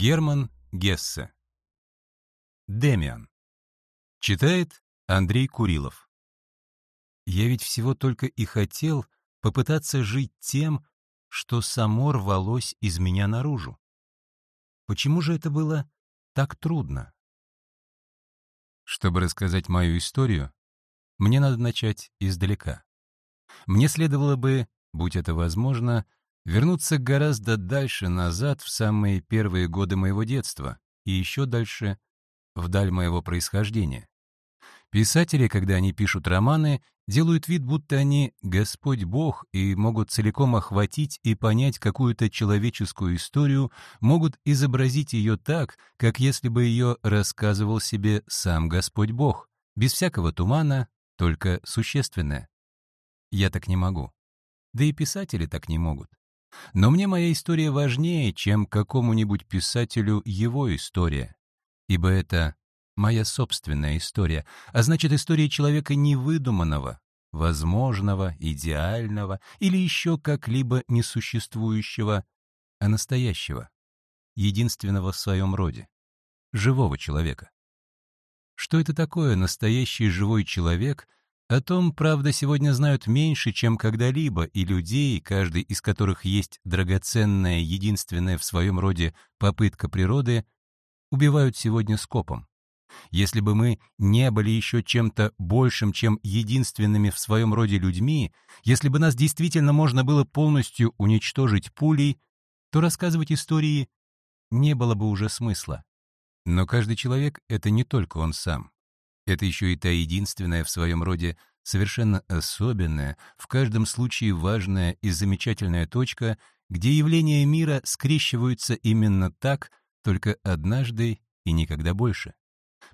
Герман Гессе. Демиан. Читает Андрей Курилов. Я ведь всего только и хотел попытаться жить тем, что само рвалось из меня наружу. Почему же это было так трудно? Чтобы рассказать мою историю, мне надо начать издалека. Мне следовало бы, будь это возможно, вернуться гораздо дальше назад в самые первые годы моего детства и еще дальше вдаль моего происхождения. Писатели, когда они пишут романы, делают вид, будто они Господь Бог и могут целиком охватить и понять какую-то человеческую историю, могут изобразить ее так, как если бы ее рассказывал себе сам Господь Бог, без всякого тумана, только существенное. Я так не могу. Да и писатели так не могут. Но мне моя история важнее, чем какому-нибудь писателю его история, ибо это моя собственная история, а значит история человека невыдуманного, возможного, идеального или еще как-либо несуществующего, а настоящего, единственного в своем роде, живого человека. Что это такое настоящий живой человек, о том, правда, сегодня знают меньше, чем когда-либо, и людей, каждый из которых есть драгоценная, единственная в своем роде попытка природы, убивают сегодня скопом. Если бы мы не были еще чем-то большим, чем единственными в своем роде людьми, если бы нас действительно можно было полностью уничтожить пулей, то рассказывать истории не было бы уже смысла. Но каждый человек — это не только он сам. Это еще и та единственная в своем роде совершенно особенная, в каждом случае важная и замечательная точка, где явления мира скрещиваются именно так, только однажды и никогда больше.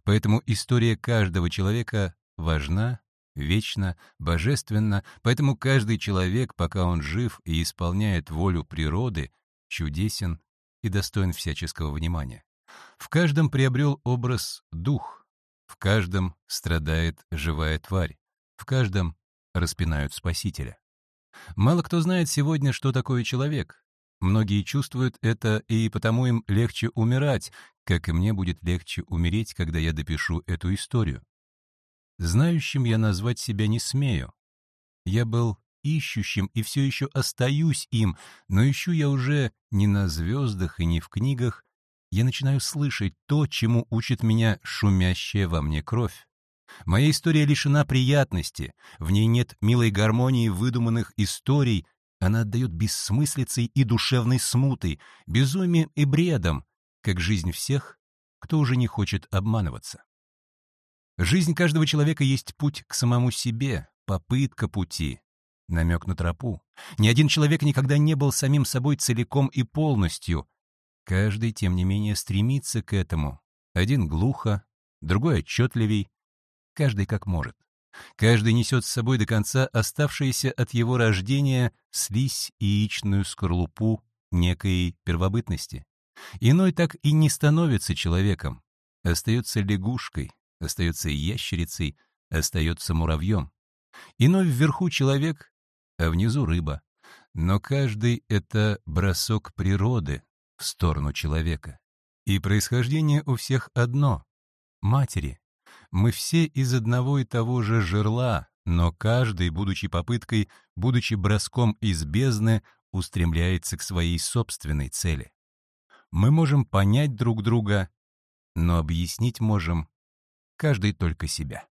Поэтому история каждого человека важна, вечна, божественна, поэтому каждый человек, пока он жив и исполняет волю природы, чудесен и достоин всяческого внимания. В каждом приобрел образ дух — в каждом страдает живая тварь, в каждом распинают Спасителя. Мало кто знает сегодня, что такое человек. Многие чувствуют это, и потому им легче умирать, как и мне будет легче умереть, когда я допишу эту историю. Знающим я назвать себя не смею. Я был ищущим и все еще остаюсь им, но ищу я уже не на звездах и не в книгах, я начинаю слышать то, чему учит меня шумящая во мне кровь. Моя история лишена приятности, в ней нет милой гармонии выдуманных историй, она отдает бессмыслицей и душевной смутой, безумием и бредом, как жизнь всех, кто уже не хочет обманываться. Жизнь каждого человека есть путь к самому себе, попытка пути, намек на тропу. Ни один человек никогда не был самим собой целиком и полностью, Каждый, тем не менее, стремится к этому. Один глухо, другой отчетливей, каждый как может. Каждый несет с собой до конца оставшиеся от его рождения слизь и яичную скорлупу некой первобытности. Иной так и не становится человеком, остается лягушкой, остается ящерицей, остается муравьем. Иной вверху человек, а внизу рыба. Но каждый — это бросок природы, сторону человека. И происхождение у всех одно — матери. Мы все из одного и того же жерла, но каждый, будучи попыткой, будучи броском из бездны, устремляется к своей собственной цели. Мы можем понять друг друга, но объяснить можем каждый только себя.